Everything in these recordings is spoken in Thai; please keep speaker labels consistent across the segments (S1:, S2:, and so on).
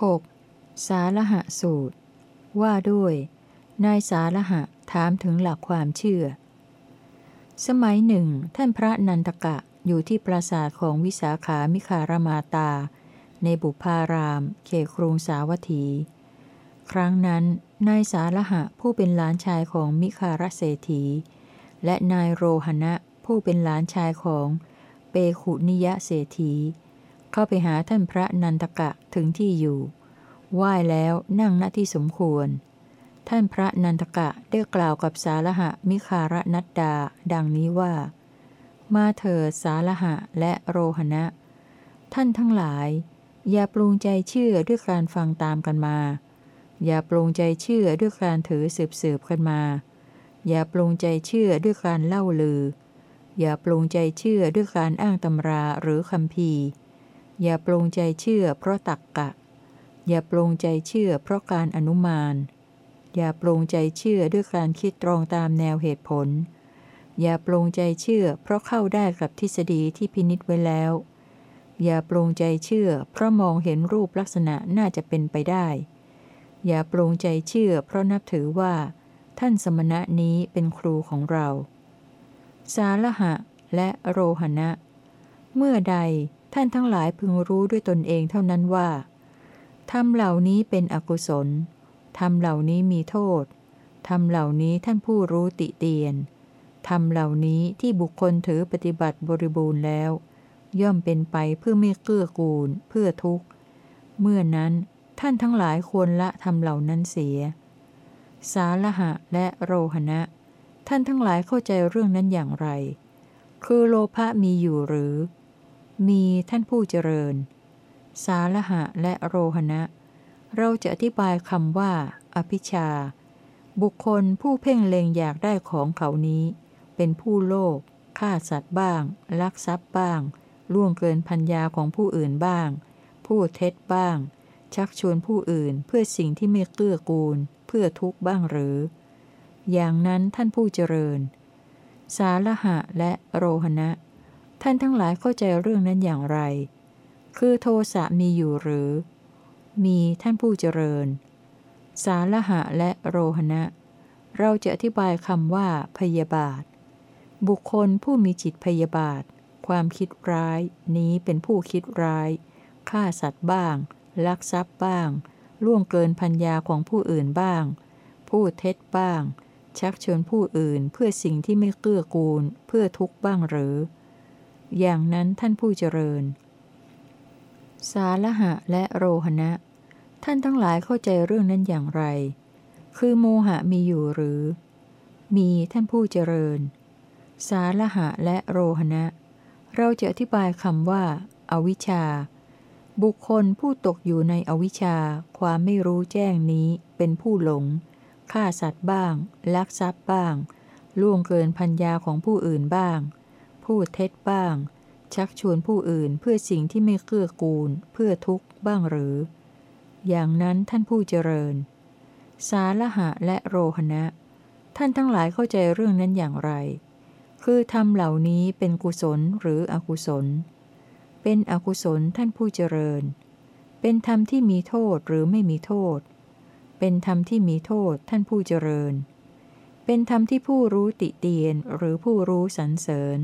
S1: 6. สาระหะสูตร ว่าด้วย นายสาระหะถามถึงหลักความเชื่อ สมัยหนึ่ง ท่านพระนันทกะอยู่ที่ปราสาทของวิสาขามิคารมาตา ในบุพาราม เขตกรุงสาวัตถี ครั้งนั้น นายสาระหะผู้เป็นหลานชายของมิคารเศรษฐี และนายโรหณะผู้เป็นหลานชายของเปขุนิยะเศรษฐีเข้าไปหาท่านพระนันทกะถึงที่อยู่ ไหว้แล้วนั่งณที่สมควร ท่านพระนันทกะได้กล่าวกับสาระหะมิคารนัดดา ดังนี้ว่า มาเถิดสาระหะและโรหณะ ท่านทั้งหลาย อย่าปรุงใจเชื่อด้วยการฟังตามกันมา อย่าปรุงใจเชื่อด้วยการถือสืบสืบกันมา อย่าปรุงใจเชื่อด้วยการเล่าลือ อย่าปรุงใจเชื่อด้วยการอ้างตำราหรือคำพีอย่าปรุงใจเชื่อเพราะตักกะ อย่าปรงใจเชื่อเพราะการอนุมาน อย่าปรงใจเชื่อด้วยการคิดตรองตามแนวเหตุผล อย่าปรงใจเชื่อเพราะเข้าได้กับทฤษฎีที่พินิษไว้แล้ว อย่าปรงใจเชื่อเพราะมองเห็นรูปลักษณะน่าจะเป็นไปได้ อย่าปรงใจเชื่อเพราะนับถือว่า ท่านสมณะนี้เป็นครูของเรา สาระหะและโรหณะ เมื่อใดท่านทั้งหลายพึงรู้ด้วยตนเองเท่านั้นว่า ทำเหล่านี้เป็นอกุศลทำเหล่านี้มีโทษทำเหล่านี้ท่านผู้รู้ติเตียนทำเหล่านี้ที่บุคคลถือปฏิบัติบริบูรณ์แล้ว ย่อมเป็นไปเพื่อไม่เกื้อกูล เพื่อทุกข์ เมื่อนั้นท่านทั้งหลายควรละทำเหล่านั้นเสีย สาระหะและโรหณะ ท่านทั้งหลายเข้าใจเรื่องนั้นอย่างไร คือโลภะมีอยู่หรือ มีท่านผู้เจริญ สาระหะและโรหณะ เราจะอธิบายคำว่า อภิชา บุคคลผู้เพ่งเล็งอยากได้ของเขานี้ เป็นผู้โลภฆ่าสัตว์บ้าง ลักทรัพย์บ้าง ล่วงเกินพัญญาของผู้อื่นบ้างผู้เท็จบ้าง ชักชวนผู้อื่นเพื่อสิ่งที่ไม่เกื้อกูล เพื่อทุกข์บ้างหรือ อย่างนั้นท่านผู้เจริญ สาระหะและโรหณะ ท่านทั้งหลายเข้าใจเรื่องนั้นอย่างไร คือโทสะมีอยู่หรือ มีท่านผู้เจริญ สาระหะและโรหณะ เราจะอธิบายคำว่า พยาบาท บุคคลผู้มีจิตพยาบาท ความคิดร้าย นี้เป็นผู้คิดร้าย ฆ่าสัตว์บ้าง ลักทรัพย์บ้าง ล่วงเกินพัญญาของผู้อื่นบ้าง พูดเท็จบ้าง ชักชวนผู้อื่นเพื่อสิ่งที่ไม่เกื้อกูล เพื่อทุกข์บ้างหรือ อย่างนั้นท่านผู้เจริญ สาระหะและโรหณะ ท่านทั้งหลายเข้าใจเรื่องนั้นอย่างไร คือโมหะมีอยู่หรือ มีท่านผู้เจริญ สาระหะและโรหณะ เราจะอธิบายคำว่าอาวิชชา บุคคลผู้ตกอยู่ในอวิชชา ความไม่รู้แจ้งนี้เป็นผู้หลง ฆ่าสัตว์บ้าง ลักทรัพย์บ้าง ล่วงเกินพัญญาของผู้อื่นบ้าง พูดเท็จบ้าง ชักชวนผู้อื่นเพื่อสิ่งที่ไม่เกื้อกูล เพื่อทุกข์บ้างหรือ อย่างนั้นท่านผู้เจริญ สาระหะและโรหณะ ท่านทั้งหลายเข้าใจเรื่องนั้นอย่างไร คือทำเหล่านี้เป็นกุศลหรืออกุศล เป็นอกุศลท่านผู้เจริญ เป็นธรรมที่มีโทษหรือไม่มีโทษ เป็นธรรมที่มีโทษท่านผู้เจริญ เป็นธรรมที่ผู้รู้ติเตียนหรือผู้รู้สรรเสริญ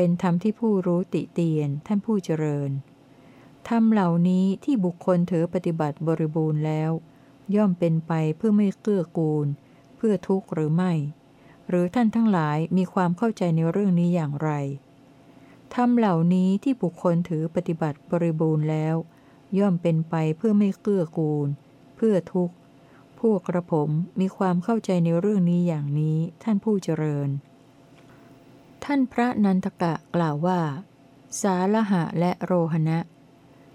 S1: เป็นธรรมที่ผู้รู้ติเตียนท่านผู้เจริญ ธรรมเหล่านี้ที่บุคคลถือปฏิบัติบริบูรณ์แล้ว ย่อมเป็นไปเพื่อไม่เกื้อกูล เพื่อทุกข์หรือไม่ หรือท่านทั้งหลายมีความเข้าใจในเรื่องนี้อย่างไร ธรรมเหล่านี้ที่บุคคลถือปฏิบัติบริบูรณ์แล้ว ย่อมเป็นไปเพื่อไม่เกื้อกูล เพื่อทุกข์ พวกกระผมมีความเข้าใจในเรื่องนี้อย่างนี้ท่านผู้เจริญ ท่านพระนันทกะกล่าวว่า สาละหะและโรหณะ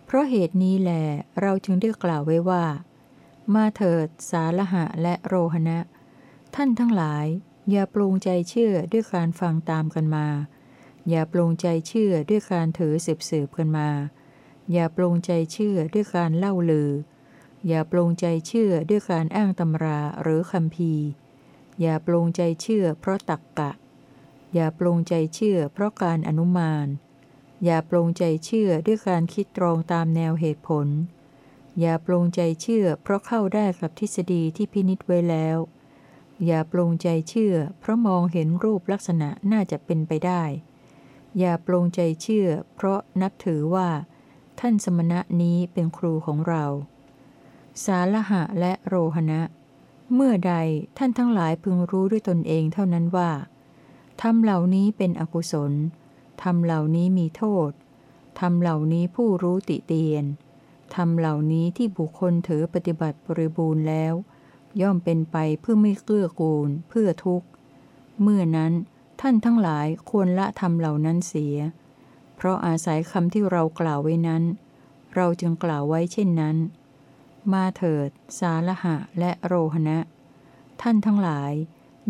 S1: เพราะเหตุนี้แหลเราจึงได้กล่าวไว้ว่า มาเถิดสาละหะและโรหณะ ท่านทั้งหลาย อย่าปรุงใจเชื่อด้วยการฟังตามกันมา อย่าปรุงใจเชื่อด้วยการถือสืบสืบกันมา อย่าปรุงใจเชื่อด้วยการเล่าลือ อย่าปรุงใจเชื่อด้วยการอ้างตำราหรือคำพีอย่าปรุงใจเชื่อเพราะตักกะ อย่าปรงใจเชื่อเพราะการอนุมาน อย่าปรงใจเชื่อด้วยการคิดตรองตามแนวเหตุผล อย่าปรงใจเชื่อเพราะเข้าได้กับทฤษฎีที่พินิษไว้แล้ว อย่าปรงใจเชื่อ เพราะมองเห็นรูปลักษณะน่าจะเป็นไปได้ อย่าปรงใจเชื่อ เพราะนับถือว่า ท่านสมณะนี้เป็นครูของเรา สาระหะและโรหณะ เมื่อใดท่านทั้งหลายพึงรู้ด้วยตนเองเท่านั้นว่า ทำเหล่านี้เป็นอกุศลทำเหล่านี้มีโทษทำเหล่านี้ผู้รู้ติเตียนทำเหล่านี้ที่บุคคลถือปฏิบัติบริบูรณ์แล้ว ย่อมเป็นไปเพื่อไม่เกื้อกูล เพื่อทุกข์ เมื่อนั้นท่านทั้งหลายควรละทำเหล่านั้นเสีย เพราะอาศัยคำที่เรากล่าวไว้นั้น เราจึงกล่าวไว้เช่นนั้น มาเถิด สาละหะและโรหณะ ท่านทั้งหลาย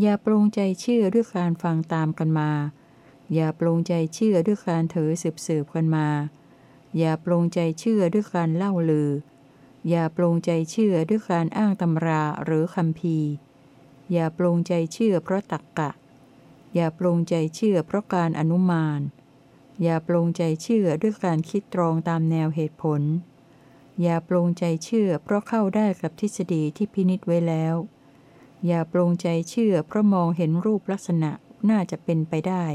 S1: อย่าปรงใจเชื่อด้วยการฟังตามกันมา อย่าปรงใจเชื่อด้วยการถือสืบสืบกันมา อย่าปรงใจเชื่อด้วยการเล่าลือ อย่าปรงใจเชื่อด้วยการอ้างตำราหรือคำพีอย่าปรงใจเชื่อเพราะตักกะ อย่าปรงใจเชื่อเพราะการอนุมาน อย่าปรงใจเชื่อด้วยการคิดตรองตามแนวเหตุผล อย่าปรงใจเชื่อเพราะเข้าได้กับทฤษฎีที่พินิษไว้แล้ว อย่าปรงใจเชื่อเพราะมองเห็นรูปลักษณะน่าจะเป็นไปได้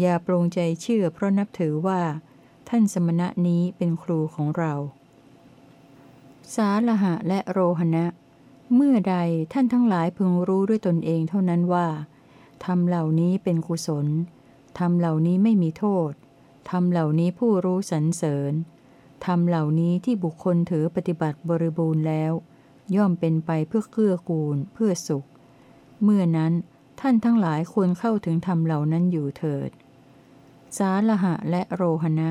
S1: อย่าปรงใจเชื่อเพราะนับถือว่า ท่านสมณะนี้เป็นครูของเรา สาละหะและโรหณะ เมื่อใดท่านทั้งหลายพึงรู้ด้วยตนเองเท่านั้นว่าทำเหล่านี้เป็นกุศลทำเหล่านี้ไม่มีโทษทำเหล่านี้ผู้รู้สรรเสริญทำเหล่านี้ที่บุคคลถือปฏิบัติบริบูรณ์แล้ว ย่อมเป็นไปเพื่อเกื้อกูล เพื่อสุข เมื่อนั้นท่านทั้งหลายควรเข้าถึงธรรมเหล่านั้นอยู่เถิด สาละหะและโรหณะ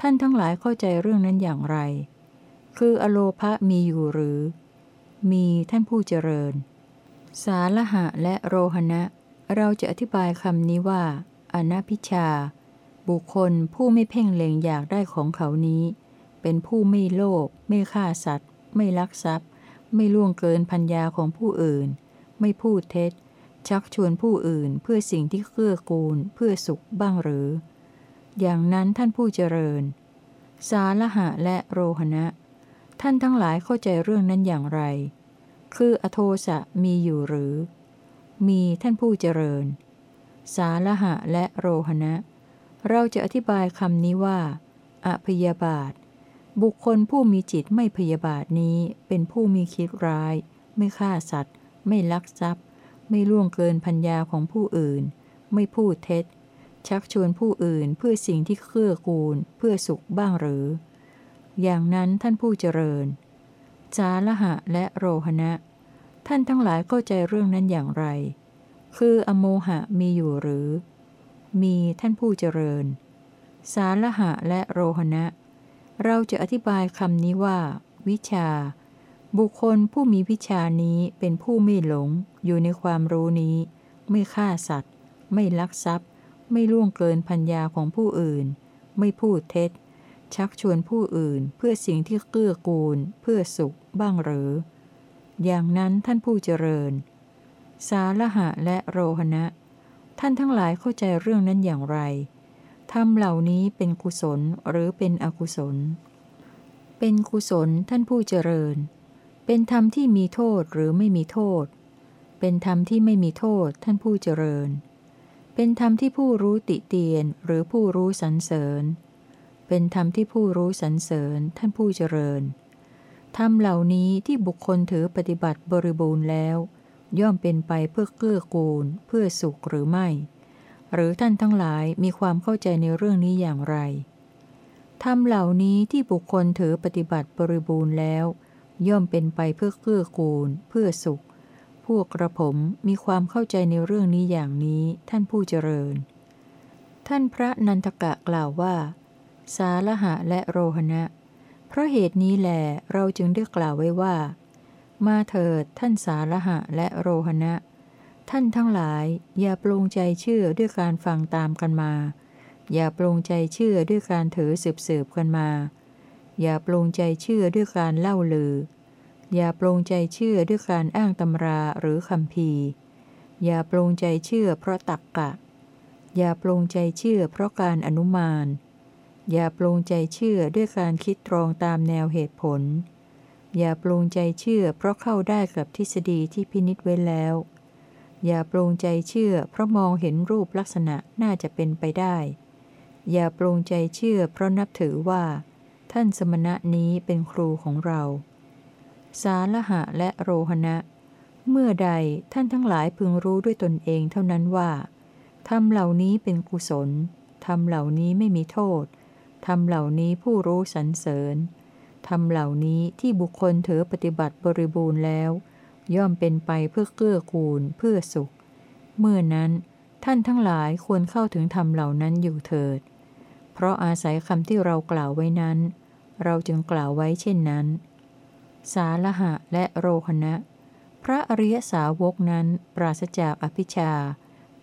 S1: ท่านทั้งหลายเข้าใจเรื่องนั้นอย่างไร คืออโลภะมีอยู่หรือ มีท่านผู้เจริญ สาละหะและโรหณะ เราจะอธิบายคำนี้ว่า อนัพิชา บุคคลผู้ไม่เพ่งเล็งอยากได้ของเขานี้ เป็นผู้ไม่โลภไม่ฆ่าสัตว์ ไม่ลักทรัพย์ ไม่ล่วงเกินพัญญาของผู้อื่น ไม่พูดเท็จ ชักชวนผู้อื่นเพื่อสิ่งที่เกื้อกูล เพื่อสุขบ้างหรือ อย่างนั้นท่านผู้เจริญ สาละหะและโรหณะ ท่านทั้งหลายเข้าใจเรื่องนั้นอย่างไร คืออโทสะมีอยู่หรือ มีท่านผู้เจริญ สาละหะและโรหณะ เราจะอธิบายคำนี้ว่าอพยาบาท บุคคลผู้มีจิตไม่พยาบาทนี้เป็นผู้มีคิดร้าย ไม่ฆ่าสัตว์ ไม่ลักทรัพย์ ไม่ล่วงเกินพัญญาของผู้อื่น ไม่พูดเท็จ ชักชวนผู้อื่นเพื่อสิ่งที่เกื้อกูล เพื่อสุขบ้างหรือ อย่างนั้นท่านผู้เจริญ จาละหะและโรหณะ ท่านทั้งหลายเข้าใจเรื่องนั้นอย่างไร คืออโมหะมีอยู่หรือ มีท่านผู้เจริญ สาละหะและโรหณะ เราจะอธิบายคำนี้ว่า วิชา บุคคลผู้มีวิชานี้เป็นผู้ไม่หลง อยู่ในความรู้นี้ ไม่ฆ่าสัตว์ ไม่ลักทรัพย์ ไม่ล่วงเกินพัญญาของผู้อื่น ไม่พูดเท็จ ชักชวนผู้อื่นเพื่อสิ่งที่เกื้อกูล เพื่อสุขบ้างหรือ อย่างนั้นท่านผู้เจริญ สาละหะและโรหณะ ท่านทั้งหลายเข้าใจเรื่องนั้นอย่างไร ทำเหล่านี้เป็นกุศลหรือเป็นอกุศล เป็นกุศลท่านผู้เจริญ เป็นธรรมที่มีโทษหรือไม่มีโทษ เป็นธรรมที่ไม่มีโทษท่านผู้เจริญ เป็นธรรมที่ผู้รู้ติเตียนหรือผู้รู้สรรเสริญ เป็นธรรมที่ผู้รู้สรรเสริญท่านผู้เจริญ ธรรมเหล่านี้ที่บุคคลถือปฏิบัติบริบูรณ์แล้ว ย่อมเป็นไปเพื่อเกื้อกูล เพื่อสุขหรือไม่ หรือท่านทั้งหลายมีความเข้าใจในเรื่องนี้อย่างไรธรรมเหล่านี้ที่บุคคลถือปฏิบัติบริบูรณ์แล้ว ย่อมเป็นไปเพื่อเกื้อกูล เพื่อสุข พวกกระผมมีความเข้าใจในเรื่องนี้อย่างนี้ท่านผู้เจริญ ท่านพระนันทกะกล่าวว่า สาละหะและโรหณะ เพราะเหตุนี้แหลเราจึงได้กล่าวไว้ว่า มาเถิดท่านสาละหะและโรหณะ ท่านทั้งหลาย อย่าปรงใจเชื่อด้วยการฟังตามกันมา อย่าปรงใจเชื่อด้วยการถือสืบสืบกันมา อย่าปรงใจเชื่อด้วยการเล่าลือ อย่าปรงใจเชื่อด้วยการอ้างตำราหรือคำพีอย่าปรงใจเชื่อเพราะตักกะ อย่าปรงใจเชื่อเพราะการอนุมาน อย่าปรงใจเชื่อด้วยการคิดตรองตามแนวเหตุผล อย่าปรุงใจเชื่อเพราะเข้าได้กับทฤษฎีที่พินิษไว้แล้ว อย่าปรุงใจเชื่อเพราะมองเห็นรูปลักษณะน่าจะเป็นไปได้ อย่าปรุงใจเชื่อเพราะนับถือว่า ท่านสมณะนี้เป็นครูของเรา สาละหะและโรหณะ เมื่อใดท่านทั้งหลายพึงรู้ด้วยตนเองเท่านั้นว่าทำเหล่านี้เป็นกุศลทำเหล่านี้ไม่มีโทษทำเหล่านี้ผู้รู้สรรเสริญทำเหล่านี้ที่บุคคลเถอปฏิบัติบริบูรณ์แล้ว ย่อมเป็นไปเพื่อเกื้อกูลเพื่อสุข เมื่อนั้นท่านทั้งหลายควรเข้าถึงธรรมเหล่านั้นอยู่เถิด เพราะอาศัยคำที่เรากล่าวไว้นั้น เราจึงกล่าวไว้เช่นนั้น สาละหะและโรหณะ พระอริยสาวกนั้น ปราศจากอภิชา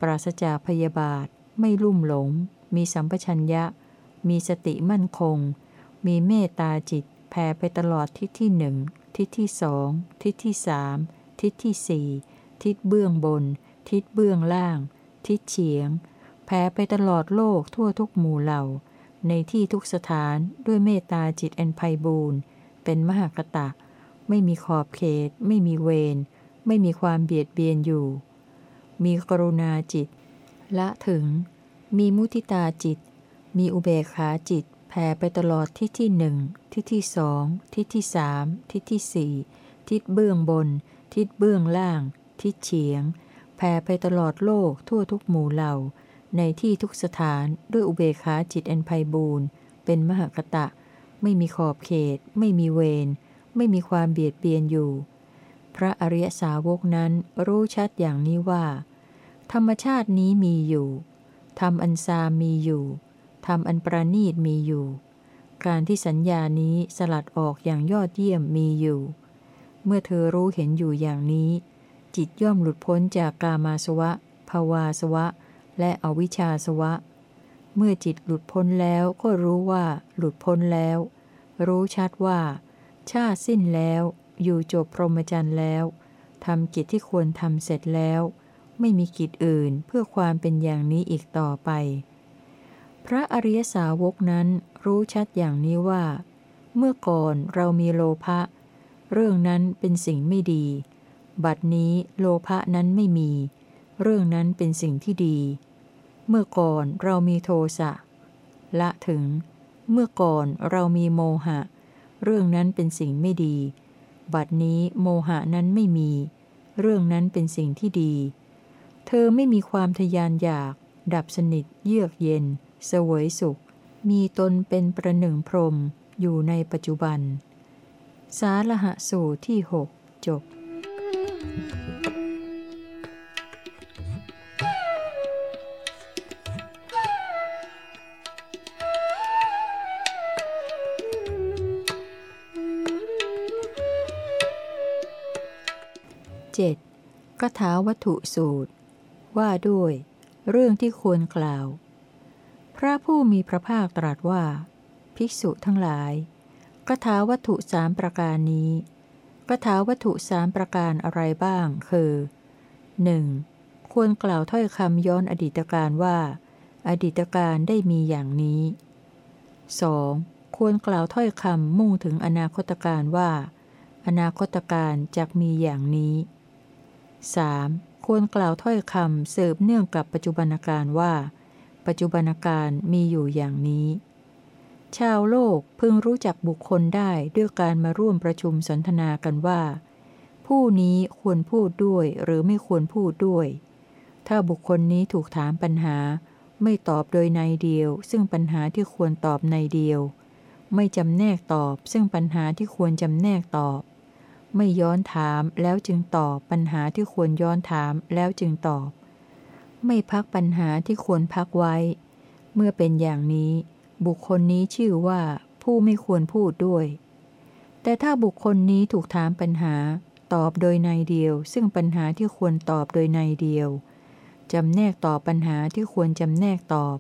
S1: ปราศจากพยาบาท ไม่ลุ่มหลง มีสัมปชัญญะ มีสติมั่นคง มีเมตตาจิตแผ่ไปตลอดทิศที่หนึ่ง ทิศที่สองทิศที่สามทิศที่สี่ทิศเบื้องบน ทิศเบื้องล่าง ทิศเฉียงแผ่ไปตลอดโลกทั่วทุกหมู่เหล่า ในที่ทุกสถานด้วยเมตตาจิตอันไพบูรณ์เป็นมหากตะ ไม่มีขอบเขต ไม่มีเวรไม่มีความเบียดเบียนอยู่ มีกรุณาจิต ละถึง มีมุทิตาจิต มีอุเบกขาจิต แผ่ไปตลอดทิศที่หนึ่งทิศที่สองทิศที่สามทิศที่สี่ทิศเบื้องบน ทิศเบื้องล่าง ทิศเฉียง แผ่ไปตลอดโลกทั่วทุกหมู่เหล่า ในที่ทุกสถานด้วยอุเบกขาจิตอันไพบูรณ์เป็นมหากตะ ไม่มีขอบเขต ไม่มีเวรไม่มีความเบียดเบียนอยู่ พระอริยสาวกนั้นรู้ชัดอย่างนี้ว่า ธรรมชาตินี้มีอยู่ธรรมอันซามีอยู่ ธรรมอันประณีตมีอยู่ การที่สัญญานี้สลัดออกอย่างยอดเยี่ยมมีอยู่ เมื่อเธอรู้เห็นอยู่อย่างนี้ จิตย่อมหลุดพ้นจากกามาสวะ ภาวาสวะ และอวิชชาสวะ เมื่อจิตหลุดพ้นแล้วก็รู้ว่าหลุดพ้นแล้ว รู้ชัดว่า ชาสิ้นแล้ว อยู่จบพรหมจรรย์แล้วทำกิจที่ควรทำเสร็จแล้ว ไม่มีกิจอื่นเพื่อความเป็นอย่างนี้อีกต่อไป พระอริยสาวกนั้นรู้ชัดอย่างนี้ว่า เมื่อก่อนเรามีโลภะเรื่องนั้นเป็นสิ่งไม่ดี บัดนี้โลภะนั้นไม่มี เรื่องนั้นเป็นสิ่งที่ดี เมื่อก่อนเรามีโทสะละถึง เมื่อก่อนเรามีโมหะ เรื่องนั้นเป็นสิ่งไม่ดี บัดนี้โมหะนั้นไม่มี เรื่องนั้นเป็นสิ่งที่ดี เธอไม่มีความทยานอยาก ดับสนิทเยือกเย็น สวยสุข มีตนเป็นประหนึ่งพรมอยู่ในปัจจุบัน สาระหะสูตรที่หกจบเจ็ดกถาวัตถุสูตร ว่าด้วย เรื่องที่ควรกล่าว พระผู้มีพระภาคตรัสว่า ภิกษุทั้งหลายกถาวัตถุสามประการนี้กถาวัตถุสามประการอะไรบ้าง คือ 1. ควรกล่าวถ้อยคำย้อนอดีตการว่า อดีตการได้มีอย่างนี้ 2. ควรกล่าวถ้อยคำมุ่งถึงอนาคตการว่า อนาคตการจะมีอย่างนี้ 3. ควรกล่าวถ้อยคำเสริมเนื่องกับปัจจุบันการว่า ปัจจุบันการมีอยู่อย่างนี้ ชาวโลกพึงรู้จักบุคคลได้ด้วยการมาร่วมประชุมสนทนากันว่า ผู้นี้ควรพูดด้วยหรือไม่ควรพูดด้วย ถ้าบุคคลนี้ถูกถามปัญหา ไม่ตอบโดยในเดียว ซึ่งปัญหาที่ควรตอบในเดียว ไม่จำแนกตอบ ซึ่งปัญหาที่ควรจำแนกตอบ ไม่ย้อนถามแล้วจึงตอบปัญหาที่ควรย้อนถามแล้วจึงตอบ ไม่พักปัญหาที่ควรพักไว้ เมื่อเป็นอย่างนี้ บุคคลนี้ชื่อว่าผู้ไม่ควรพูดด้วย แต่ถ้าบุคคลนี้ถูกถามปัญหา ตอบโดยในเดียว ซึ่งปัญหาที่ควรตอบโดยในเดียวจำแนกตอบปัญหาที่ควรจำแนกตอบ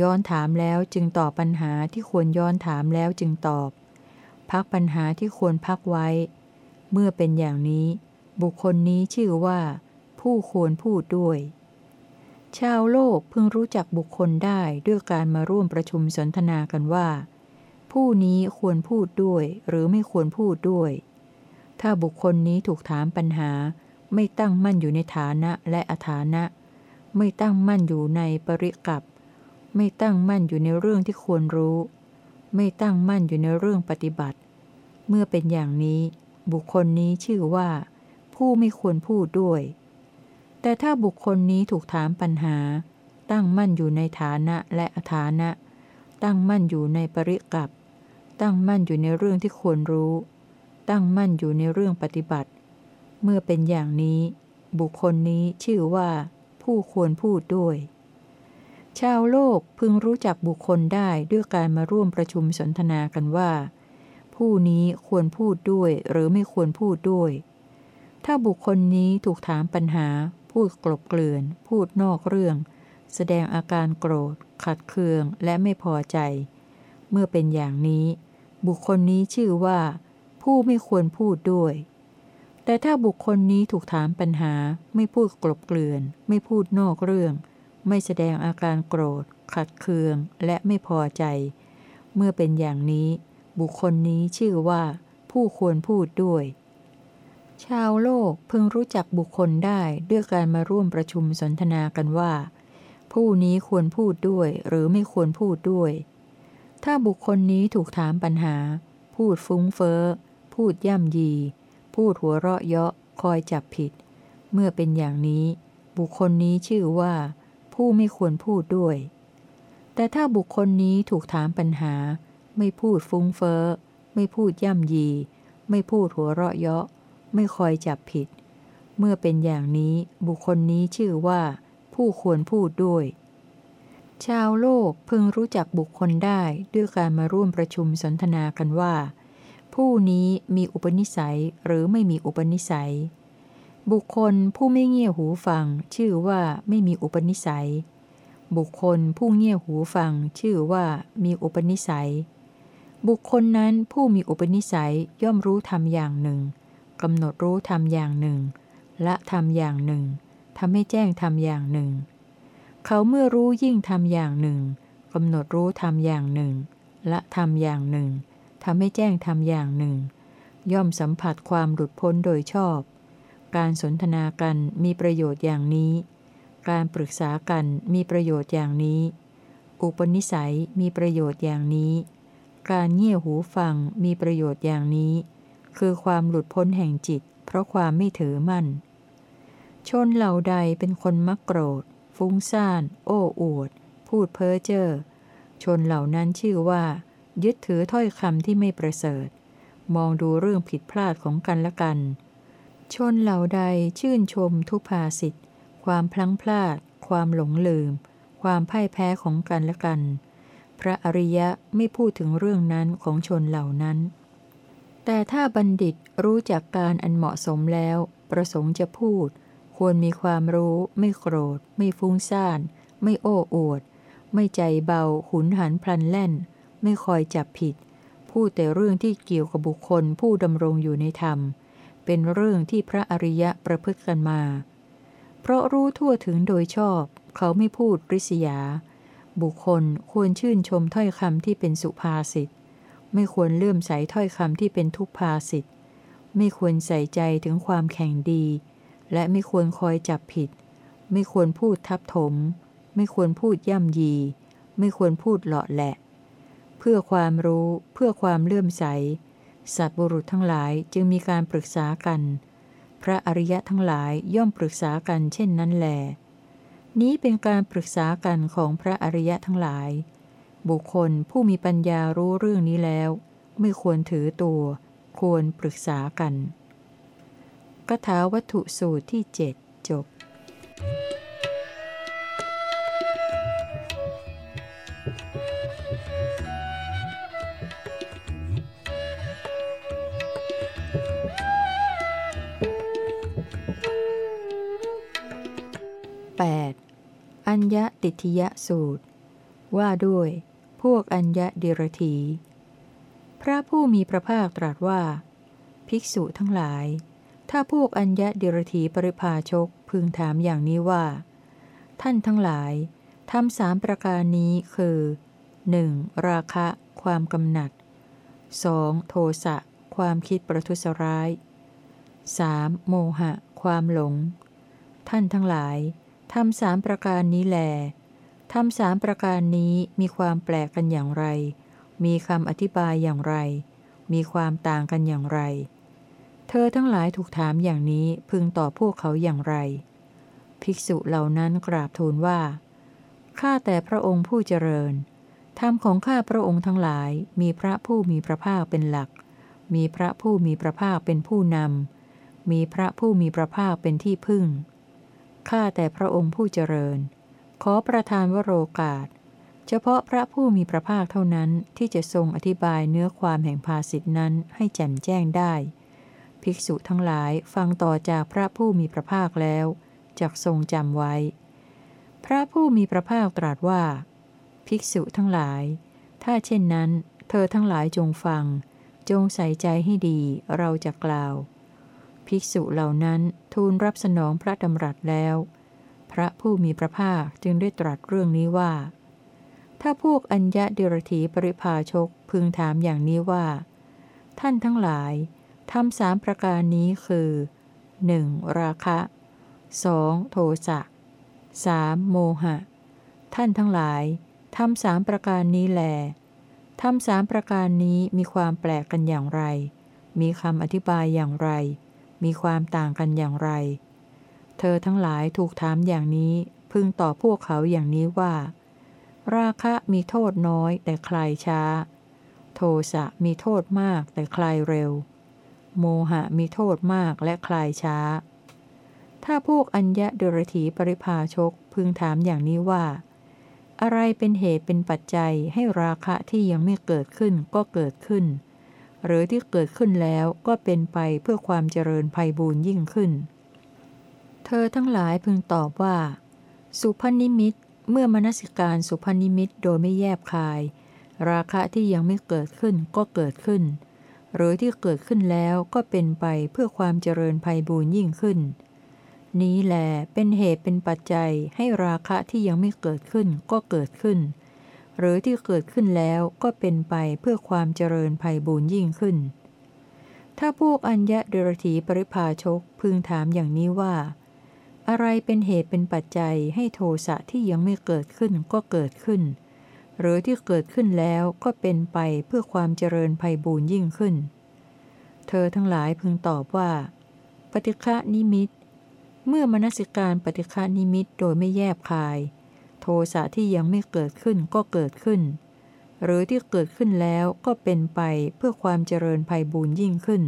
S1: ย้อนถามแล้วจึงตอบปัญหาที่ควรย้อนถามแล้วจึงตอบ พักปัญหาที่ควรพักไว้ เมื่อเป็นอย่างนี้ บุคคลนี้ชื่อว่า ผู้ควรพูดด้วย ชาวโลกพึงรู้จักบุคคลได้ด้วยการมาร่วมประชุมสนทนากันว่า ผู้นี้ควรพูดด้วยหรือไม่ควรพูดด้วย ถ้าบุคคลนี้ถูกถามปัญหา ไม่ตั้งมั่นอยู่ในฐานะและอฐานะ ไม่ตั้งมั่นอยู่ในปริกับ ไม่ตั้งมั่นอยู่ในเรื่องที่ควรรู้ ไม่ตั้งมั่นอยู่ในเรื่องปฏิบัติ เมื่อเป็นอย่างนี้ บุคคลนี้ชื่อว่า ผู้ไม่ควรพูดด้วย แต่ถ้าบุคคลนี้ถูกถามปัญหา ตั้งมั่นอยู่ในฐานะและอฐานะ ตั้งมั่นอยู่ในปริกับ ตั้งมั่นอยู่ในเรื่องที่ควรรู้ ตั้งมั่นอยู่ในเรื่องปฏิบัติ เมื่อเป็นอย่างนี้ บุคคลนี้ชื่อว่า ผู้ควรพูดด้วย ชาวโลกพึงรู้จักบุคคลได้ด้วยการมาร่วมประชุมสนทนากันว่า ผู้นี้ควรพูดด้วยหรือไม่ควรพูดด้วย ถ้าบุคคลนี้ถูกถามปัญหา พูดกลบเกลื่อน พูดนอกเรื่อง แสดงอาการโกรธ ขัดเคือง และไม่พอใจ เมื่อเป็นอย่างนี้ บุคคลนี้ชื่อว่า ผู้ไม่ควรพูดด้วย แต่ถ้าบุคคลนี้ถูกถามปัญหา ไม่พูดกลบเกลื่อน ไม่พูดนอกเรื่อง ไม่แสดงอาการโกรธ ขัดเคือง และไม่พอใจ เมื่อเป็นอย่างนี้ บุคคลนี้ชื่อว่า ผู้ควรพูดด้วย ชาวโลกพึงรู้จักบุคคลได้ด้วยการมาร่วมประชุมสนทนากันว่า ผู้นี้ควรพูดด้วยหรือไม่ควรพูดด้วย ถ้าบุคคลนี้ถูกถามปัญหา พูดฟุ้งเฟ้อ พูดย่ำยี พูดหัวเราะเยาะ คอยจับผิด เมื่อเป็นอย่างนี้ บุคคลนี้ชื่อว่า ผู้ไม่ควรพูดด้วย แต่ถ้าบุคคลนี้ถูกถามปัญหา ไม่พูดฟุ้งเฟ้อ ไม่พูดย่ำยี ไม่พูดหัวเราะเยาะ ไม่คอยจับผิด เมื่อเป็นอย่างนี้บุคคลนี้ชื่อว่า ผู้ควรพูดด้วย ชาวโลกพึงรู้จักบุคคลได้ด้วยการมาร่วมประชุมสนทนากันว่า ผู้นี้มีอุปนิสัยหรือไม่มีอุปนิสัย บุคคลผู้ไม่เงี่ยหูฟัง ชื่อว่าไม่มีอุปนิสัย บุคคลผู้เงี่ยหูฟัง ชื่อว่ามีอุปนิสัยบุคคลนั้นผู้มีอุปนิสัยย่อมรู้ธรรมอย่างหนึ่ง กำหนดรู้ธรรมอย่างหนึ่ง ละธรรมอย่างหนึ่งทำให้แจ้งธรรมอย่างหนึ่ง เขาเมื่อรู้ยิ่งธรรมอย่างหนึ่งกำหนดรู้ธรรมอย่างหนึ่ง ละธรรมอย่างหนึ่งทำให้แจ้งธรรมอย่างหนึ่ง ย่อมสัมผัสความหลุดพ้นโดยชอบ การสนทนากันมีประโยชน์อย่างนี้ การปรึกษากันมีประโยชน์อย่างนี้ อุปนิสัยมีประโยชน์อย่างนี้ การเงี่ยหูฟังมีประโยชน์อย่างนี้ คือความหลุดพ้นแห่งจิต เพราะความไม่ถือมั่น ชนเหล่าใดเป็นคนมักโกรธ ฟุ้งซ่าน โอ้อวด พูดเพ้อเจ้อชนเหล่านั้นชื่อว่า ยึดถือถ้อยคำที่ไม่ประเสริฐ มองดูเรื่องผิดพลาดของกันและกัน ชนเหล่าใดชื่นชมทุพาสิทธิ์ความพลั้งพลาด ความหลงลืม ความพ่ายแพ้ของกันและกัน พระอริยะไม่พูดถึงเรื่องนั้นของชนเหล่านั้น แต่ถ้าบัณฑิตรู้จักการอันเหมาะสมแล้ว ประสงค์จะพูด ควรมีความรู้ ไม่โกรธ ไม่ฟุ้งซ่าน ไม่โอ้อวด ไม่ใจเบา หุนหันพลันแล่น ไม่คอยจับผิด พูดแต่เรื่องที่เกี่ยวกับบุคคลผู้ดำรงอยู่ในธรรม เป็นเรื่องที่พระอริยะประพฤติกันมา เพราะรู้ทั่วถึงโดยชอบ เขาไม่พูดริษยา บุคคลควรชื่นชมถ้อยคำที่เป็นสุภาษิต ไม่ควรเลื่อมใสถ้อยคำที่เป็นทุพภาษิตไม่ควรใส่ใจถึงความแข่งดี และไม่ควรคอยจับผิด ไม่ควรพูดทับถม ไม่ควรพูดย่ำยี ไม่ควรพูดเลาะแหละ เพื่อความรู้เพื่อความเลื่อมใส สัตว์บุรุษทั้งหลายจึงมีการปรึกษากัน พระอริยะทั้งหลายย่อมปรึกษากันเช่นนั้นแหลนี้เป็นการปรึกษากันของพระอริยะทั้งหลาย บุคคลผู้มีปัญญารู้เรื่องนี้แล้ว ไม่ควรถือตัว ควรปรึกษากันกถาวัตถุสูตรที่เจ็ดจบ 8. อัญญติทิยสูตร ว่าด้วย พวกอัญญดิรถี พระผู้มีพระภาคตรัสว่า ภิกษุทั้งหลาย ถ้าพวกอัญญดิรถีปริภาชกพึงถามอย่างนี้ว่า ท่านทั้งหลายทำสามประการนี้คือ 1. ราคะ ความกำหนัด 2. โทสะ ความคิดประทุษร้าย 3. โมหะ ความหลง ท่านทั้งหลายทำสามประการนี้แล ทำสามประการนี้มีความแปลกกันอย่างไร มีคำอธิบายอย่างไร มีความต่างกันอย่างไร เธอทั้งหลายถูกถามอย่างนี้พึงตอบพวกเขาอย่างไร ภิกษุเหล่านั้นกราบทูลว่า ข้าแต่พระองค์ผู้เจริญ ธรรมของข้าพระองค์ทั้งหลายมีพระผู้มีพระภาคเป็นหลัก มีพระผู้มีพระภาคเป็นผู้นำ มีพระผู้มีพระภาคเป็นที่พึ่ง ข้าแต่พระองค์ผู้เจริญ ขอประทานวโรกาส เฉพาะพระผู้มีพระภาคเท่านั้นที่จะทรงอธิบายเนื้อความแห่งภาสิทธินั้นให้แจ่มแจ้งได้ ภิกษุทั้งหลายฟังต่อจากพระผู้มีพระภาคแล้วจักทรงจำไว้ พระผู้มีพระภาคตรัสว่า ภิกษุทั้งหลาย ถ้าเช่นนั้น เธอทั้งหลายจงฟัง จงใส่ใจให้ดีเราจะกล่าว ภิกษุเหล่านั้นทูลรับสนองพระดำรัสแล้ว พระผู้มีพระภาคจึงได้ตรัสเรื่องนี้ว่า ถ้าพวกอัญญะเดรถีปริภาชกพึงถามอย่างนี้ว่า ท่านทั้งหลายทำสามประการนี้คือ 1. ราคะ 2. โทสะ 3. โมหะ ท่านทั้งหลายทำสามประการนี้แลทำสามประการนี้มีความแปลกกันอย่างไร มีคำอธิบายอย่างไร มีความต่างกันอย่างไร เธอทั้งหลายถูกถามอย่างนี้ พึงตอบพวกเขาอย่างนี้ว่า ราคะมีโทษน้อยแต่คลายช้า โทสะมีโทษมากแต่คลายเร็ว โมหะมีโทษมากและคลายช้า ถ้าพวกอัญญะเดรถีปริภาชกพึงถามอย่างนี้ว่า อะไรเป็นเหตุเป็นปัจจัยให้ราคะที่ยังไม่เกิดขึ้นก็เกิดขึ้น หรือที่เกิดขึ้นแล้วก็เป็นไปเพื่อความเจริญภัยบูญยิ่งขึ้น เธอทั้งหลายพึงตอบว่า สุพนิมิตเมื่อมนสิการสุพนิมิตโดยไม่แยบคาย ราคะที่ยังไม่เกิดขึ้นก็เกิดขึ้น หรือที่เกิดขึ้นแล้วก็เป็นไปเพื่อความเจริญภัยบูญยิ่งขึ้น นี้แหลเป็นเหตุเป็นปัจจัยให้ราคะที่ยังไม่เกิดขึ้นก็เกิดขึ้น หรือที่เกิดขึ้นแล้วก็เป็นไปเพื่อความเจริญภัยบูญยิ่งขึ้น ถ้าพวกอัญญะเดรถีปริภาชกพึงถามอย่างนี้ว่า อะไรเป็นเหตุเป็นปัจจัยให้โทสะที่ยังไม่เกิดขึ้นก็เกิดขึ้น หรือที่เกิดขึ้นแล้วก็เป็นไปเพื่อความเจริญภัยบูญยิ่งขึ้น เธอทั้งหลายพึงตอบว่า ปฏิฆะนิมิต เมื่อมนสิการปฏิฆานิมิตโดยไม่แยบคาย โทสะที่ยังไม่เกิดขึ้นก็เกิดขึ้น หรือที่เกิดขึ้นแล้วก็เป็นไปเพื่อความเจริญภัยบูญยิ่งขึ้น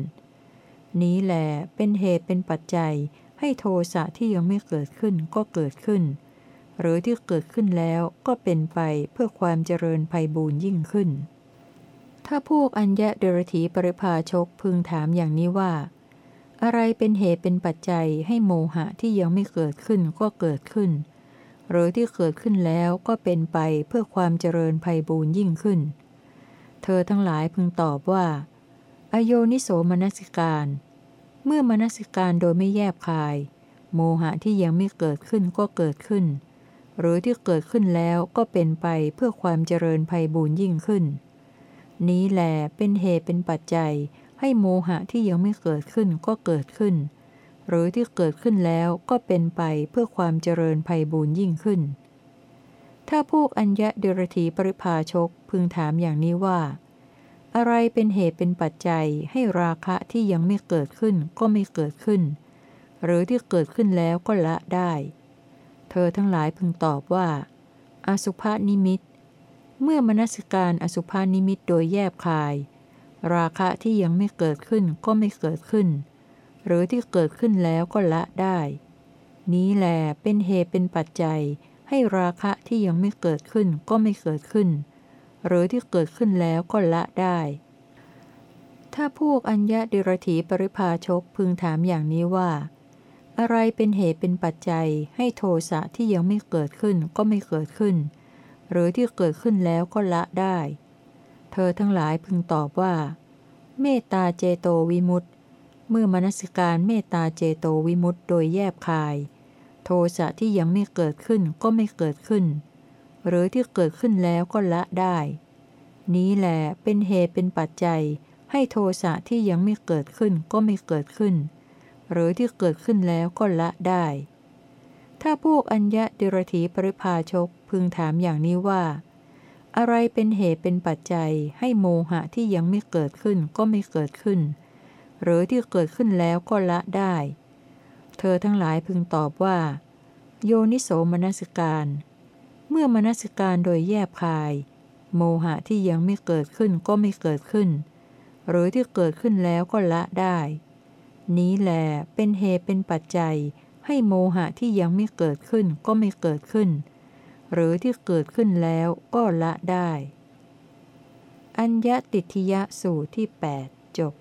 S1: นี้แหลเป็นเหตุเป็นปัจจัย ให้โทสะที่ยังไม่เกิดขึ้นก็เกิดขึ้น หรือที่เกิดขึ้นแล้วก็เป็นไปเพื่อความเจริญภัยบูญยิ่งขึ้น ถ้าพวกอัญญะเดรถีปริภาชกพึงถามอย่างนี้ว่า อะไรเป็นเหตุเป็นปัจจัยให้โมหะที่ยังไม่เกิดขึ้นก็เกิดขึ้น หรือที่เกิดขึ้นแล้วก็เป็นไปเพื่อความเจริญภัยบูญยิ่งขึ้น เธอทั้งหลายพึงตอบว่า อโยนิโสมนสิการ เมื่อมนสิการโดยไม่แยบคาย โมหะที่ยังไม่เกิดขึ้นก็เกิดขึ้น หรือที่เกิดขึ้นแล้วก็เป็นไปเพื่อความเจริญภัยบูญยิ่งขึ้น นี้แหลเป็นเหตุเป็นปัจจัย ให้โมหะที่ยังไม่เกิดขึ้นก็เกิดขึ้น หรือที่เกิดขึ้นแล้วก็เป็นไปเพื่อความเจริญภัยบูญยิ่งขึ้น ถ้าพวกอัญญะเดรธีปริภาชกพึงถามอย่างนี้ว่า อะไรเป็นเหตุเป็นปัจจัยให้ราคะที่ยังไม่เกิดขึ้นก็ไม่เกิดขึ้น หรือที่เกิดขึ้นแล้วก็ละได้ เธอทั้งหลายพึงตอบว่า อสุภานิมิต เมื่อมนสิการอสุภานิมิตโดยแยบคาย ราคะที่ยังไม่เกิดขึ้นก็ไม่เกิดขึ้น หรือที่เกิดขึ้นแล้วก็ละได้ นี้แหลเป็นเหตุเป็นปัจจัยให้ราคะที่ยังไม่เกิดขึ้นก็ไม่เกิดขึ้น หรือที่เกิดขึ้นแล้วก็ละได้ ถ้าพวกอัญญะดิรถีปริภาชกพึงถามอย่างนี้ว่า อะไรเป็นเหตุเป็นปัจจัยให้โทสะที่ยังไม่เกิดขึ้นก็ไม่เกิดขึ้น หรือที่เกิดขึ้นแล้วก็ละได้ เธอทั้งหลายพึงตอบว่า เมตตาเจโตวิมุตตเมื่อมนสิการเมตตาเจโตวิมุตต์โดยแยบคาย โทสะที่ยังไม่เกิดขึ้นก็ไม่เกิดขึ้น หรือที่เกิดขึ้นแล้วก็ละได้ นี้แหลเป็นเหตุเป็นปัจจัย ให้โทสะที่ยังไม่เกิดขึ้นก็ไม่เกิดขึ้น หรือที่เกิดขึ้นแล้วก็ละได้ ถ้าพวกอัญญะดิรถีปริภาชกพึงถามอย่างนี้ว่า อะไรเป็นเหตุเป็นปัจจัย ให้โมหะที่ยังไม่เกิดขึ้นก็ไม่เกิดขึ้น หรือที่เกิดขึ้นแล้วก็ละได้ เธอทั้งหลายพึงตอบว่า โยนิโสมนสิการ มื่อมนสิการโดยแยบคาย โมหะที่ยังไม่เกิดขึ้นก็ไม่เกิดขึ้น หรือที่เกิดขึ้นแล้วก็ละได้ นี้แหลเป็นเหตุเป็นปัจจัย ให้โมหะที่ยังไม่เกิดขึ้นก็ไม่เกิดขึ้น หรือที่เกิดขึ้นแล้วก็ละได้ อัญญติทิยสูตรที่ 8 จบ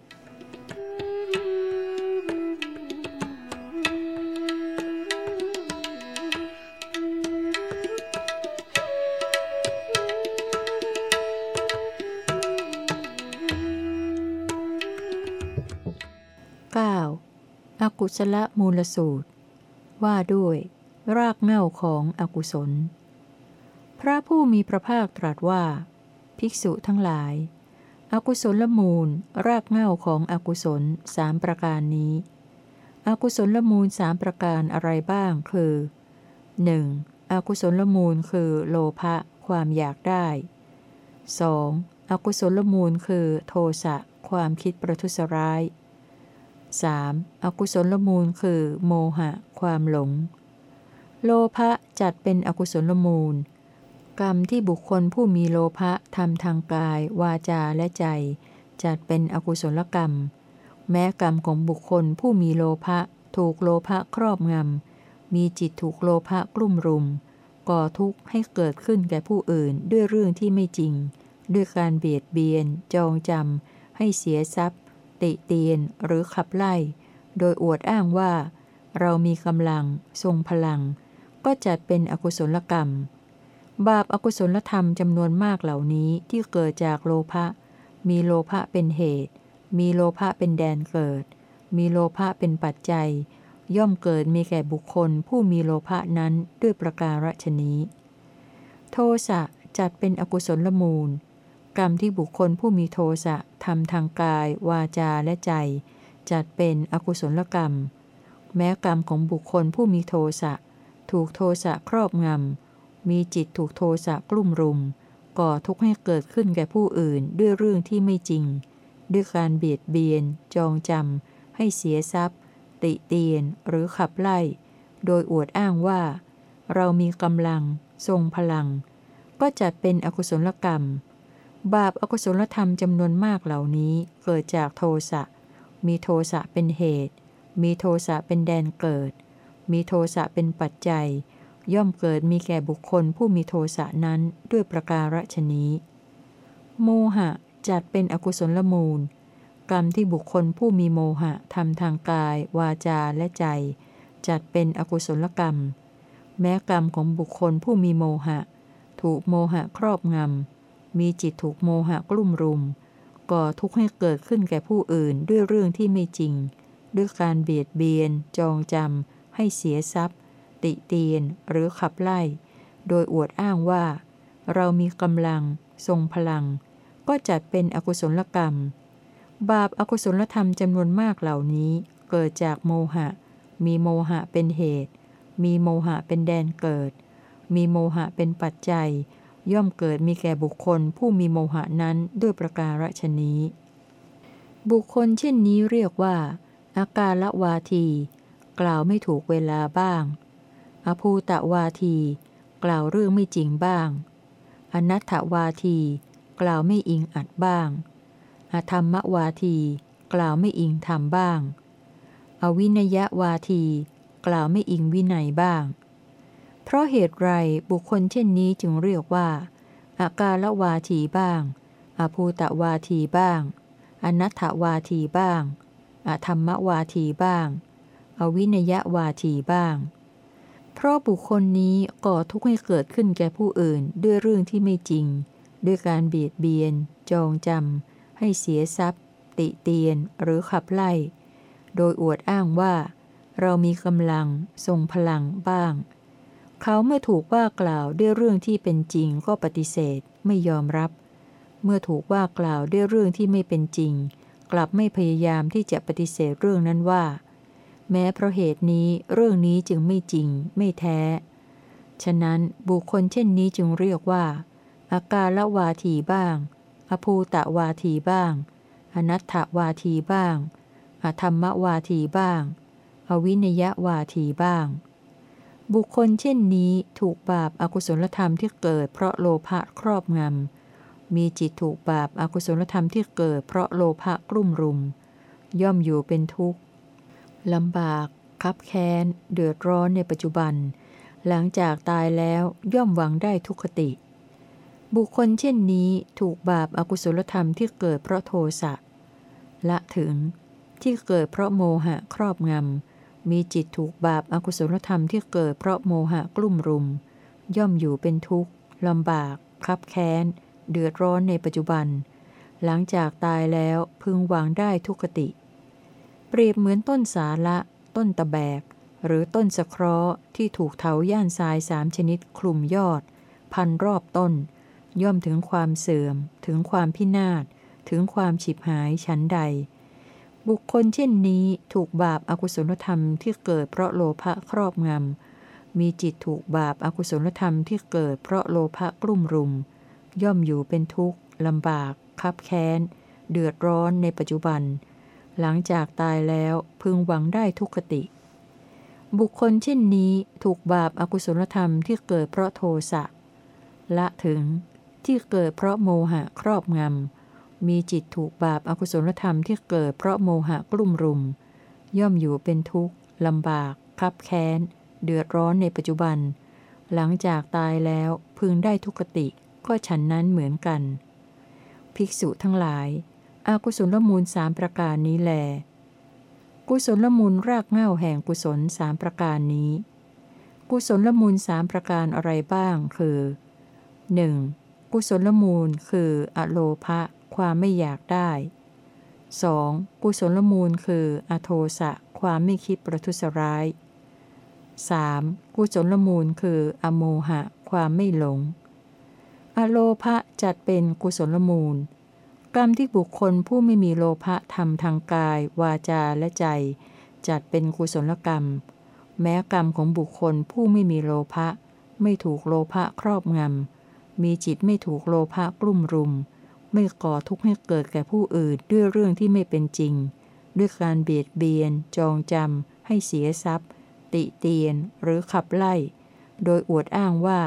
S1: กุศลมูลสูตร ว่าด้วย รากเหง้าของอกุศล พระผู้มีพระภาคตรัสว่า ภิกษุทั้งหลาย อกุศลมูล รากเหง้าของอกุศลสามประการนี้ อกุศลมูลสามประการอะไรบ้างคือ 1. อกุศลมูลคือโลภะความอยากได้ 2. อกุศลมูลคือโทสะความคิดประทุษร้าย 3. อกุศลมูลคือ โมหะ ความหลง โลภะจัดเป็นอกุศลมูล กรรมที่บุคคลผู้มีโลภะทำทางกาย วาจาและใจ จัดเป็นอกุศลกรรม แม้กรรมของบุคคลผู้มีโลภะถูกโลภะครอบงำ มีจิตถูกโลภะกลุ่มรุม ก่อทุกข์ให้เกิดขึ้นแก่ผู้อื่นด้วยเรื่องที่ไม่จริง ด้วยการเบียดเบียน จองจำให้เสียทรัพย์ ติเตียนหรือขับไล่ โดยอวดอ้างว่า เรามีกำลัง ทรงพลัง ก็จัดเป็นอกุศลกรรม บาปอากุศลธรรมจำนวนมากเหล่านี้ที่เกิดจากโลภะมีโลภะเป็นเหตุ มีโลภะเป็นแดนเกิด มีโลภะเป็นปัจจัย ย่อมเกิดมีแก่บุคคลผู้มีโลภะนั้นด้วยประการฉนี้ โทสะจัดเป็นอกุศลมูล กรรมที่บุคคลผู้มีโทสะทำทางกาย วาจาและใจ จัดเป็นอกุศลกรรม แม้กรรมของบุคคลผู้มีโทสะถูกโทสะครอบงำ มีจิตถูกโทสะกลุ่มรุม ก่อทุกข์ให้เกิดขึ้นแก่ผู้อื่นด้วยเรื่องที่ไม่จริง ด้วยการเบียดเบียน จองจำให้เสียทรัพย์ ติเตียนหรือขับไล่ โดยอวดอ้างว่า เรามีกำลัง ทรงพลัง ก็จัดเป็นอกุศลกรรม บาปอากุศลธรรมจำนวนมากเหล่านี้เกิดจากโทสะ มีโทสะเป็นเหตุ มีโทสะเป็นแดนเกิด มีโทสะเป็นปัจจัย ย่อมเกิดมีแก่บุคคลผู้มีโทสะนั้นด้วยประการฉนี้ โมหะจัดเป็นอกุศลมูล กรรมที่บุคคลผู้มีโมหะทำทางกาย วาจาและใจ จัดเป็นอกุศลกรรม แม้กรรมของบุคคลผู้มีโมหะ ถูกโมหะครอบงำ มีจิตถูกโมหะกลุ่มรุม ก่อทุกข์ให้เกิดขึ้นแก่ผู้อื่นด้วยเรื่องที่ไม่จริง ด้วยการเบียดเบียน จองจำให้เสียทรัพย์ ติเตียนหรือขับไล่ โดยอวดอ้างว่า เรามีกำลัง ทรงพลัง ก็จัดเป็นอกุศลกรรม บาปอากุศลธรรมจำนวนมากเหล่านี้ เกิดจากโมหะ มีโมหะเป็นเหตุ มีโมหะเป็นแดนเกิด มีโมหะเป็นปัจจัย ย่อมเกิดมีแก่บุคคลผู้มีโมหะนั้นด้วยประการฉนี้ บุคคลเช่นนี้เรียกว่า อาการละวาที กล่าวไม่ถูกเวลาบ้าง อภูตะวาที กล่าวเรื่องไม่จริงบ้าง อนัตถวาที กล่าวไม่อิงอัดบ้าง อธรรมวาที กล่าวไม่อิงธรรมบ้าง อวินยวาที กล่าวไม่อิงวินัยบ้าง เพราะเหตุไรบุคคลเช่นนี้จึงเรียกว่าอาการละวาทีบ้าง อภูตวาทีบ้าง อนัตถวาทีบ้าง อธรรมวาทีบ้าง อวินยวาทีบ้าง เพราะบุคคลนี้ก่อทุกข์ให้เกิดขึ้นแก่ผู้อื่นด้วยเรื่องที่ไม่จริง ด้วยการเบียดเบียน จองจำให้เสียทรัพย์ ติเตียนหรือขับไล่ โดยอวดอ้างว่า เรามีกำลัง ทรงพลังบ้าง เขาเมื่อถูกว่ากล่าวด้วยเรื่องที่เป็นจริงก็ปฏิเสธไม่ยอมรับ เมื่อถูกว่ากล่าวด้วยเรื่องที่ไม่เป็นจริง กลับไม่พยายามที่จะปฏิเสธเรื่องนั้นว่า แม้เพราะเหตุนี้เรื่องนี้จึงไม่จริง ไม่แท้ ฉะนั้นบุคคลเช่นนี้จึงเรียกว่า อาการละวาทีบ้าง อภูตะวาทีบ้าง อนัตถวาทีบ้างอธรรมวาทีบ้าง อวินยวาทีบ้าง บุคคลเช่นนี้ถูกบาปอากุศลธรรมที่เกิด เพราะโลภะครอบงำ มีจิตถูกบาปอากุศลธรรมที่เกิด เพราะโลภะกลุ่มรุม ย่อมอยู่เป็นทุกข์ลำบากคับแค้น เดือดร้อนในปัจจุบัน หลังจากตายแล้วย่อมหวังได้ทุกขติ บุคคลเช่นนี้ถูกบาปอากุศลธรรมที่เกิดเพราะโทสะละถึงที่เกิดเพราะโมหะครอบงำ มีจิตถูกบาปอากุศลธรรมที่เกิดเพราะโมหะกลุ่มรุม ย่อมอยู่เป็นทุกข์ลำบากคับแค้น เดือดร้อนในปัจจุบัน หลังจากตายแล้วพึงหวังได้ทุกขติ เปรียบเหมือนต้นสาละ ต้นตะแบก หรือต้นสะเคราะห์ที่ถูกเถาย่านทรายสามชนิดคลุมยอด พันรอบต้น ย่อมถึงความเสื่อม ถึงความพินาศถึงความฉิบหายชั้นใด บุคคลเช่นนี้ถูกบาปอากุศลธรรมที่เกิดเพราะโลภะครอบงำ มีจิตถูกบาปอากุศลธรรมที่เกิดเพราะโลภะกลุ่มรุม ย่อมอยู่เป็นทุกข์ลำบาก คับแค้น เดือดร้อนในปัจจุบัน หลังจากตายแล้วพึงหวังได้ทุกขติ บุคคลเช่นนี้ถูกบาปอากุศลธรรมที่เกิดเพราะโทสะละถึงที่เกิดเพราะโมหะครอบงำ มีจิตถูกบาปอากุศลธรรมที่เกิดเพราะโมหะกลุ่มรุม ย่อมอยู่เป็นทุกข์ลำบากคับแค้น เดือดร้อนในปัจจุบัน หลังจากตายแล้วพึงได้ทุกติก็ฉันนั้นเหมือนกัน ภิกษุทั้งหลาย อากุศลมูลสามประการนี้แล กุศลมูลรากเหง้าแห่งกุศลสามประการนี้ กุศลมูลสามประการอะไรบ้างคือ 1. กุศลมูลคืออโลภะ ความไม่อยากได้ 2. กุศลมูลคือ อโทสะ ความไม่คิดประทุษร้าย 3. กุศลมูลคือ อโมหะ ความไม่หลง อโลภะจัดเป็นกุศลมูล กรรมที่บุคคลผู้ไม่มีโลภะทำทางกาย วาจาและใจ จัดเป็นกุศลกรรม แม้กรรมของบุคคลผู้ไม่มีโลภะไม่ถูกโลภะครอบงำมีจิตไม่ถูกโลภะกลุ่มรุม ไม่ก่อทุกข์ให้เกิดแก่ผู้อื่นด้วยเรื่องที่ไม่เป็นจริง ด้วยการเบียดเบียน จองจำให้เสียทรัพย์ ติเตียนหรือขับไล่ โดยอวดอ้างว่า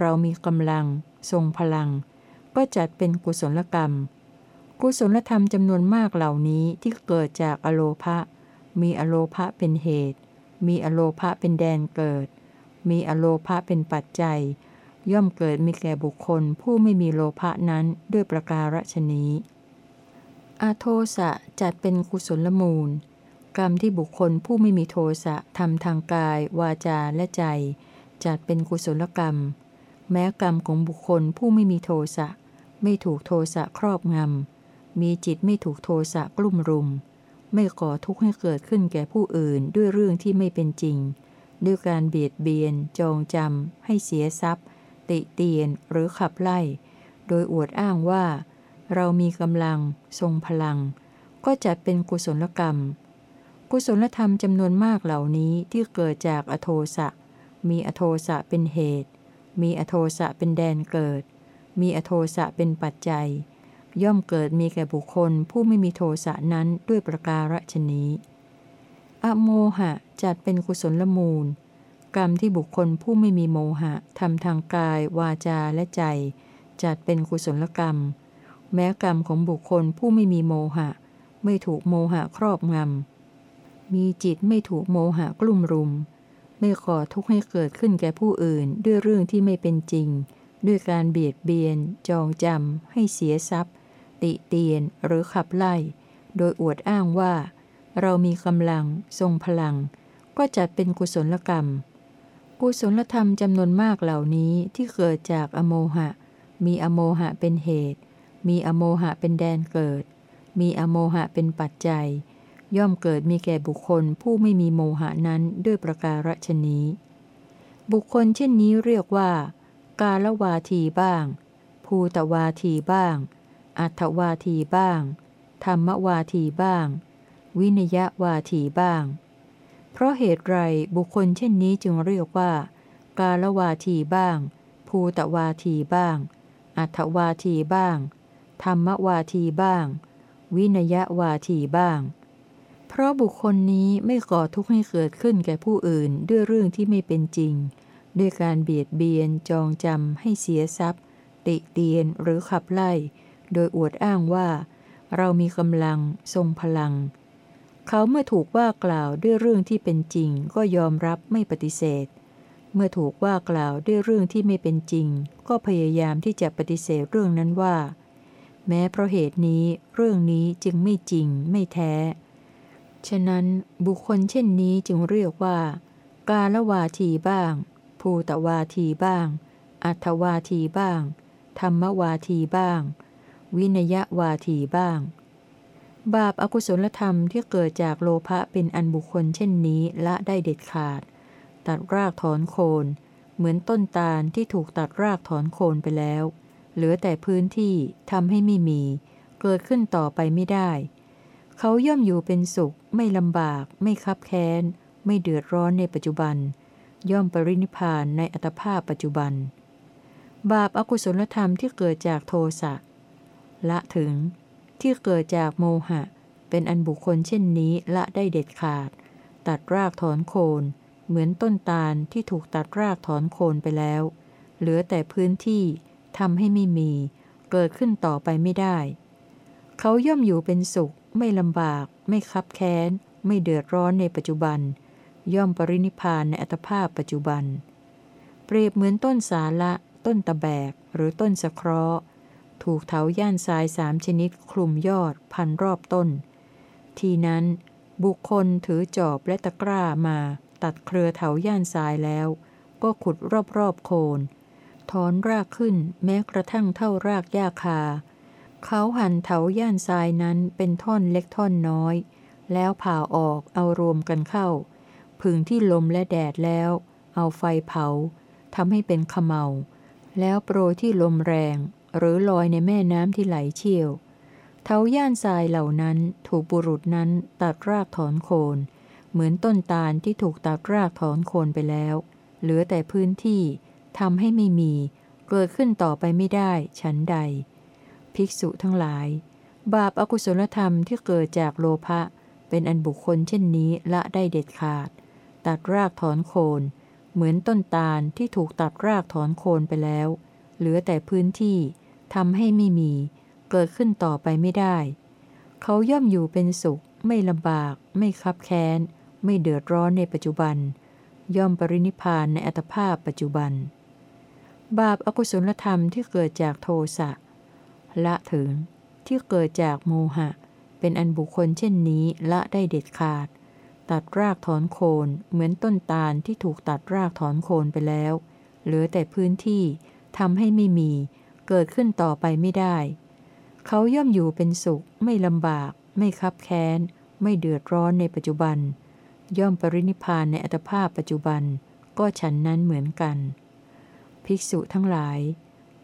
S1: เรามีกำลัง ทรงพลัง ก็จัดเป็นกุศลกรรม กุศลธรรมจำนวนมากเหล่านี้ที่เกิดจากอโลภะมีอโลภะเป็นเหตุ มีอโลภะเป็นแดนเกิด มีอโลภะเป็นปัจจัย ย่อมเกิดมีแก่บุคคลผู้ไม่มีโลภะนั้นด้วยประการฉนี้อาโทสะจัดเป็นกุศลมูล กรรมที่บุคคลผู้ไม่มีโทสะทำทางกาย วาจาและใจ จัดเป็นกุศลกรรม แม้กรรมของบุคคลผู้ไม่มีโทสะไม่ถูกโทสะครอบงำ มีจิตไม่ถูกโทสะกลุ่มรุม ไม่ก่อทุกข์ให้เกิดขึ้นแก่ผู้อื่นด้วยเรื่องที่ไม่เป็นจริง ด้วยการเบียดเบียน จองจำให้เสียทรัพย์ ติเตียนหรือขับไล่ โดยอวดอ้างว่า เรามีกำลัง ทรงพลัง ก็จัดเป็นกุศลกรรม กุศลธรรมจำนวนมากเหล่านี้ที่เกิดจากอโทสะ มีอโทสะเป็นเหตุ มีอโทสะเป็นแดนเกิด มีอโทสะเป็นปัจจัย ย่อมเกิดมีแก่บุคคลผู้ไม่มีโทสะนั้นด้วยประการฉนี้ อโมหะจัดเป็นกุศลมูล กรรมที่บุคคลผู้ไม่มีโมหะทำทางกาย วาจาและใจ จัดเป็นกุศลกรรม แม้กรรมของบุคคลผู้ไม่มีโมหะ ไม่ถูกโมหะครอบงำ มีจิตไม่ถูกโมหะกลุ่มรุม ไม่ก่อทุกข์ให้เกิดขึ้นแก่ผู้อื่นด้วยเรื่องที่ไม่เป็นจริง ด้วยการเบียดเบียน จองจำให้เสียทรัพย์ ติเตียนหรือขับไล่ โดยอวดอ้างว่า เรามีกำลัง ทรงพลัง ก็จัดเป็นกุศลกรรม กุศลธรรมจำนวนมากเหล่านี้ที่เกิดจากอโมหะ มีอโมหะเป็นเหตุ มีอโมหะเป็นแดนเกิด มีอโมหะเป็นปัจจัย ย่อมเกิดมีแก่บุคคลผู้ไม่มีโมหะนั้นด้วยประการฉนี้ บุคคลเช่นนี้เรียกว่า กาลวาทีบ้าง ภูตวาทีบ้าง อัตวาทีบ้าง ธรรมวาทีบ้าง วินยวาทีบ้างเพ ราะเหตุไรบุคคลเช่นนี้จึงเรียกว่า กาลวาทีบ้าง ภูตวาทีบ้าง อัตวาทีบ้าง ธรรมวาทีบ้าง วินยวาทีบ้าง เพราะบุคคลนี้ไม่ก่อทุกข์ให้เกิดขึ้นแก่ผู้อื่นด้วยเรื่องที่ไม่เป็นจริง ด้วยการเบียดเบียนจองจำให้เสียทรัพย์ ติเตียนหรือขับไล่ โดยอวดอ้างว่า เรามีกำลังทรงพลัง เขาเมื่อถูกว่ากล่าวด้วยเรื่องที่เป็นจริง ก็ยอมรับไม่ปฏิเสธ เมื่อถูกว่ากล่าวด้วยเรื่องที่ไม่เป็นจริง ก็พยายามที่จะปฏิเสธเรื่องนั้นว่า แม้เพราะเหตุนี้เรื่องนี้จึงไม่จริงไม่แท้ ฉะนั้นบุคคลเช่นนี้จึงเรียกว่า กาลวาทีบ้าง ภูตวาทีบ้าง อัตวาทีบ้าง ธรรมวาทีบ้าง วินยวาทีบ้าง บาปอากุศลธรรมที่เกิดจากโลภะเป็นอันบุคคลเช่นนี้ละได้เด็ดขาด ตัดรากถอนโคน เหมือนต้นตาลที่ถูกตัดรากถอนโคนไปแล้ว เหลือแต่พื้นที่ทำให้ไม่มี เกิดขึ้นต่อไปไม่ได้ เขาย่อมอยู่เป็นสุข ไม่ลำบาก ไม่คับแค้น ไม่เดือดร้อนในปัจจุบัน ย่อมปรินิพานในอัตภาพปัจจุบัน บาปอากุศลธรรมที่เกิดจากโทสะละถึง ที่เกิดจากโมหะ เป็นอันบุคคลเช่นนี้ละได้เด็ดขาด ตัดรากถอนโคน เหมือนต้นตาลที่ถูกตัดรากถอนโคนไปแล้ว เหลือแต่พื้นที่ทำให้ไม่มี เกิดขึ้นต่อไปไม่ได้ เขาย่อมอยู่เป็นสุข ไม่ลำบาก ไม่คับแค้น ไม่เดือดร้อนในปัจจุบัน ย่อมปรินิพานในอัตภาพปัจจุบัน เปรียบเหมือนต้นสาละ ต้นตะแบก หรือต้นสะเคราะห์ ถูกเถาย่านทรายสามชนิดคลุมยอดพันรอบต้น ทีนั้นบุคคลถือจอบและตะกร้ามาตัดเครือเถาย่านทรายแล้ว ก็ขุดรอบๆโคน ถอนรากขึ้นแม้กระทั่งเท่ารากหญ้าคา เขาหั่นเถาย่านทรายนั้นเป็นท่อนเล็กท่อนน้อย แล้วผ่าออกเอารวมกันเข้าผึ่งที่ลมและแดดแล้ว เอาไฟเผาทำให้เป็นขมเมา แล้วโปรยที่ลมแรง หรือลอยในแม่น้ำที่ไหลเชี่ยว เทาย่านทรายเหล่านั้นถูกบุรุษนั้นตัดรากถอนโคน เหมือนต้นตาลที่ถูกตัดรากถอนโคนไปแล้ว เหลือแต่พื้นที่ทำให้ไม่มี เกิดขึ้นต่อไปไม่ได้ฉันใด ภิกษุทั้งหลาย บาปอากุศลธรรมที่เกิดจากโลภะเป็นอันบุคคลเช่นนี้ละได้เด็ดขาด ตัดรากถอนโคน เหมือนต้นตาลที่ถูกตัดรากถอนโคนไปแล้ว เหลือแต่พื้นที่ ทำให้ไม่มี เกิดขึ้นต่อไปไม่ได้ เขาย่อมอยู่เป็นสุข ไม่ลำบาก ไม่คับแค้น ไม่เดือดร้อนในปัจจุบัน ย่อมปรินิพานในอัตภาพปัจจุบัน บาปอากุศลธรรมที่เกิดจากโทสะละถึงที่เกิดจากโมหะ เป็นอันบุคคลเช่นนี้ละได้เด็ดขาด ตัดรากถอนโคนเหมือนต้นตาลที่ถูกตัดรากถอนโคนไปแล้ว เหลือแต่พื้นที่ทำให้ไม่มี เกิดขึ้นต่อไปไม่ได้ เขาย่อมอยู่เป็นสุข ไม่ลำบาก ไม่คับแค้น ไม่เดือดร้อนในปัจจุบัน ย่อมปรินิพานในอัตภาพปัจจุบัน ก็ฉันนั้นเหมือนกัน ภิกษุทั้งหลาย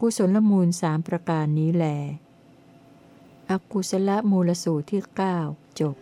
S1: กุศลมูลสามประการนี้แลอกุศลมูลสูตรที่ 9 จบ